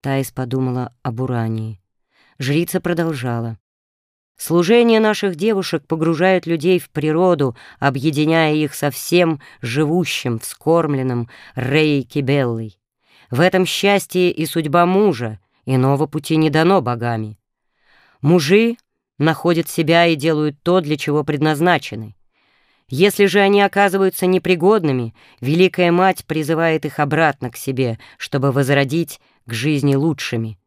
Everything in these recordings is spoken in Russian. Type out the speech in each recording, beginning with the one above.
Таис подумала об Урании. Жрица продолжала. Служение наших девушек погружает людей в природу, объединяя их со всем живущим, вскормленным Рей Кибеллой. В этом счастье и судьба мужа, иного пути не дано богами. Мужи находят себя и делают то, для чего предназначены. Если же они оказываются непригодными, Великая Мать призывает их обратно к себе, чтобы возродить к жизни лучшими.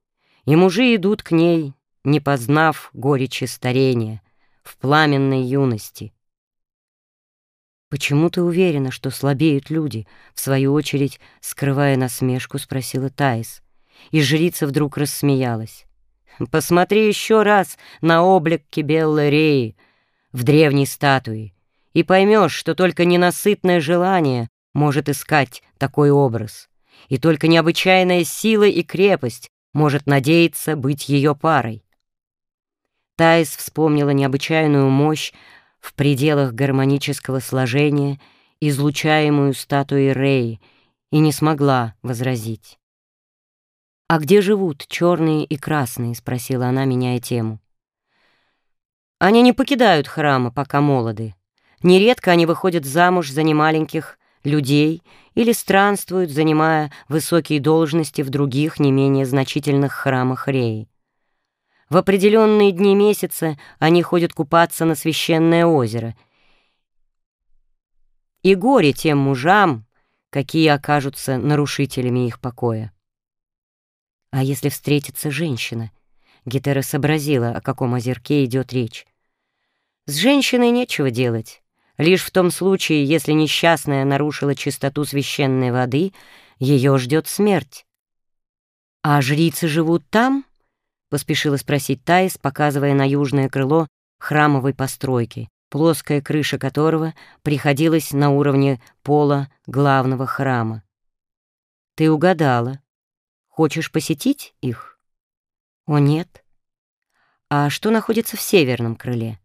И мужи идут к ней, не познав горечи старения, в пламенной юности. «Почему ты уверена, что слабеют люди?» — в свою очередь, скрывая насмешку, спросила Таис. И жрица вдруг рассмеялась. «Посмотри еще раз на облик Кибеллы Реи в древней статуе, и поймешь, что только ненасытное желание может искать такой образ, и только необычайная сила и крепость может надеяться быть ее парой. Таис вспомнила необычайную мощь в пределах гармонического сложения, излучаемую статуей Рей, и не смогла возразить. «А где живут черные и красные?» — спросила она, меняя тему. «Они не покидают храма, пока молоды. Нередко они выходят замуж за немаленьких людей или странствуют, занимая высокие должности в других, не менее значительных храмах Реи. В определенные дни месяца они ходят купаться на священное озеро. И горе тем мужам, какие окажутся нарушителями их покоя. А если встретится женщина? Гетера сообразила, о каком озерке идет речь. С женщиной нечего делать. Лишь в том случае, если несчастная нарушила чистоту священной воды, ее ждет смерть. «А жрицы живут там?» — поспешила спросить Таис, показывая на южное крыло храмовой постройки, плоская крыша которого приходилась на уровне пола главного храма. «Ты угадала. Хочешь посетить их?» «О, нет. А что находится в северном крыле?»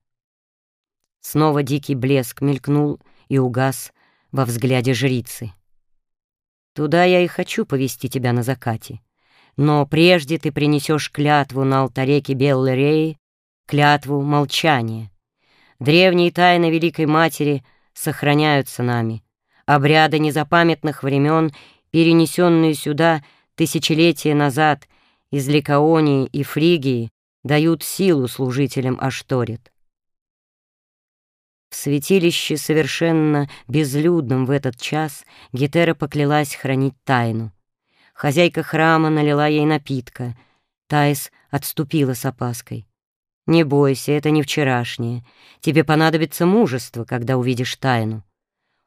Снова дикий блеск мелькнул и угас во взгляде жрицы. «Туда я и хочу повести тебя на закате. Но прежде ты принесешь клятву на алтаре Кибеллы клятву молчания. Древние тайны Великой Матери сохраняются нами. Обряды незапамятных времен, перенесенные сюда тысячелетия назад из Ликаонии и Фригии, дают силу служителям Ашторет. Святилище, совершенно безлюдном в этот час, Гетера поклялась хранить тайну. Хозяйка храма налила ей напитка. Таис отступила с опаской. «Не бойся, это не вчерашнее. Тебе понадобится мужество, когда увидишь тайну.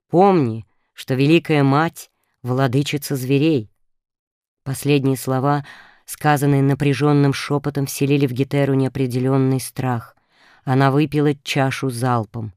Помни, что Великая Мать — владычица зверей». Последние слова, сказанные напряженным шепотом, вселили в Гетеру неопределенный страх. Она выпила чашу залпом.